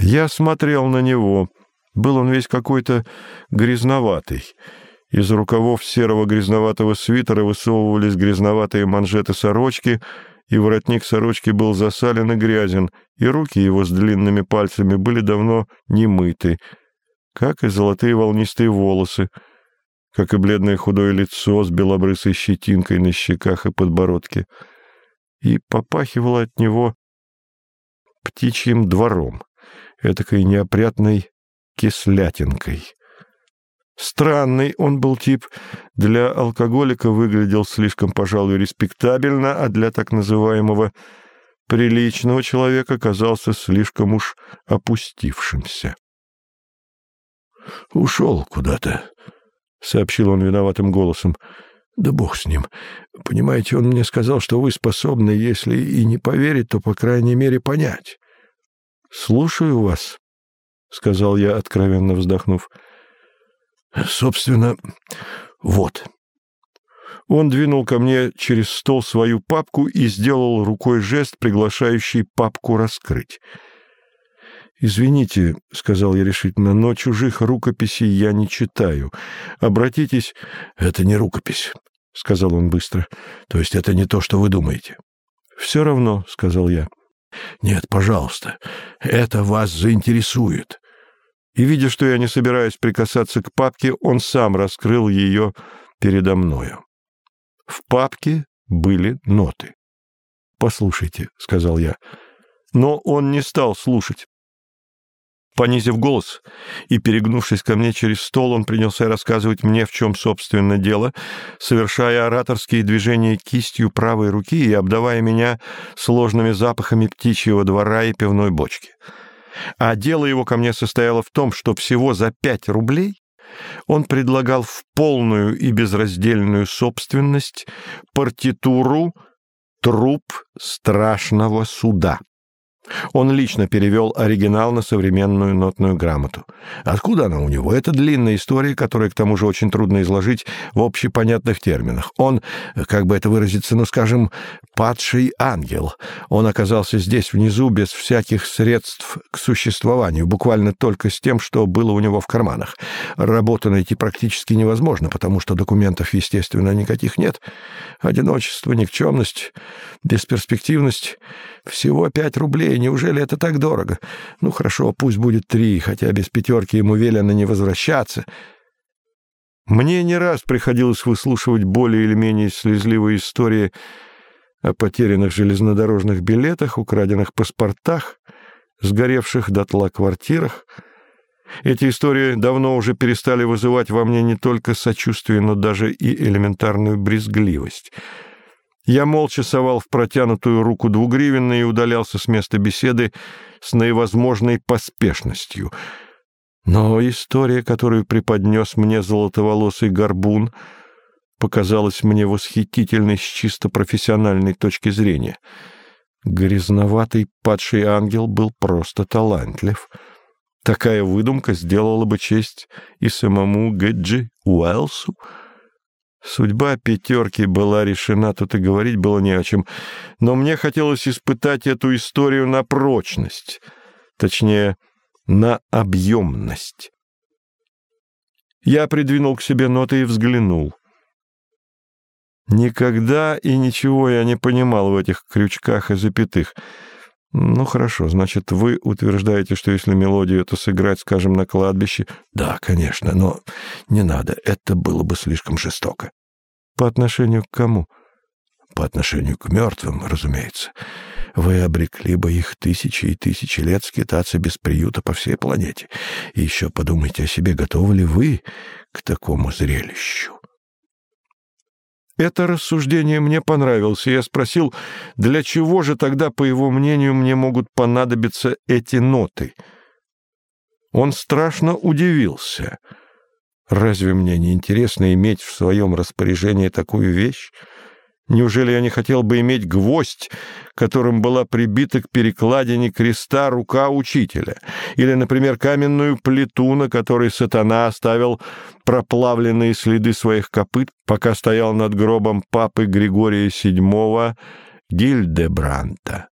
Я смотрел на него. Был он весь какой-то грязноватый. Из рукавов серого грязноватого свитера высовывались грязноватые манжеты сорочки, и воротник сорочки был засален и грязен, и руки его с длинными пальцами были давно не мыты, как и золотые волнистые волосы, как и бледное худое лицо с белобрысой щетинкой на щеках и подбородке. И попахивало от него птичьим двором, этакой неопрятной кислятинкой. Странный он был тип. Для алкоголика выглядел слишком, пожалуй, респектабельно, а для так называемого приличного человека казался слишком уж опустившимся. «Ушел куда-то», — сообщил он виноватым голосом. «Да бог с ним. Понимаете, он мне сказал, что вы способны, если и не поверить, то, по крайней мере, понять». «Слушаю вас», — сказал я, откровенно вздохнув. «Собственно, вот». Он двинул ко мне через стол свою папку и сделал рукой жест, приглашающий папку раскрыть. «Извините», — сказал я решительно, — «но чужих рукописей я не читаю. Обратитесь...» «Это не рукопись», — сказал он быстро. «То есть это не то, что вы думаете». «Все равно», — сказал я. «Нет, пожалуйста, это вас заинтересует». И, видя, что я не собираюсь прикасаться к папке, он сам раскрыл ее передо мною. В папке были ноты. «Послушайте», — сказал я. Но он не стал слушать. Понизив голос и перегнувшись ко мне через стол, он принялся рассказывать мне, в чем, собственно, дело, совершая ораторские движения кистью правой руки и обдавая меня сложными запахами птичьего двора и пивной бочки. А дело его ко мне состояло в том, что всего за пять рублей он предлагал в полную и безраздельную собственность партитуру «Труп страшного суда». Он лично перевел оригинал на современную нотную грамоту. Откуда она у него? Это длинная история, которая, к тому же, очень трудно изложить в общепонятных терминах. Он, как бы это выразиться, ну, скажем, падший ангел. Он оказался здесь внизу без всяких средств к существованию, буквально только с тем, что было у него в карманах. Работу найти практически невозможно, потому что документов, естественно, никаких нет. Одиночество, никчемность, бесперспективность. Всего пять рублей неужели это так дорого? Ну, хорошо, пусть будет три, хотя без пятерки ему велено не возвращаться. Мне не раз приходилось выслушивать более или менее слезливые истории о потерянных железнодорожных билетах, украденных паспортах, сгоревших дотла квартирах. Эти истории давно уже перестали вызывать во мне не только сочувствие, но даже и элементарную брезгливость — я молча совал в протянутую руку двугривенной и удалялся с места беседы с наивозможной поспешностью. Но история, которую преподнес мне золотоволосый горбун, показалась мне восхитительной с чисто профессиональной точки зрения. Грязноватый падший ангел был просто талантлив. Такая выдумка сделала бы честь и самому Гэджи Уэлсу — Судьба пятерки была решена, тут и говорить было не о чем. Но мне хотелось испытать эту историю на прочность, точнее, на объемность. Я придвинул к себе ноты и взглянул. Никогда и ничего я не понимал в этих крючках и запятых — «Ну, хорошо. Значит, вы утверждаете, что если мелодию эту сыграть, скажем, на кладбище...» «Да, конечно, но не надо. Это было бы слишком жестоко». «По отношению к кому?» «По отношению к мертвым, разумеется. Вы обрекли бы их тысячи и тысячи лет скитаться без приюта по всей планете. И еще подумайте о себе, готовы ли вы к такому зрелищу?» Это рассуждение мне понравилось, и я спросил, для чего же тогда, по его мнению, мне могут понадобиться эти ноты. Он страшно удивился. Разве мне не интересно иметь в своем распоряжении такую вещь? Неужели я не хотел бы иметь гвоздь, которым была прибита к перекладине креста рука учителя? Или, например, каменную плиту, на которой сатана оставил проплавленные следы своих копыт, пока стоял над гробом папы Григория VII Гильдебранта?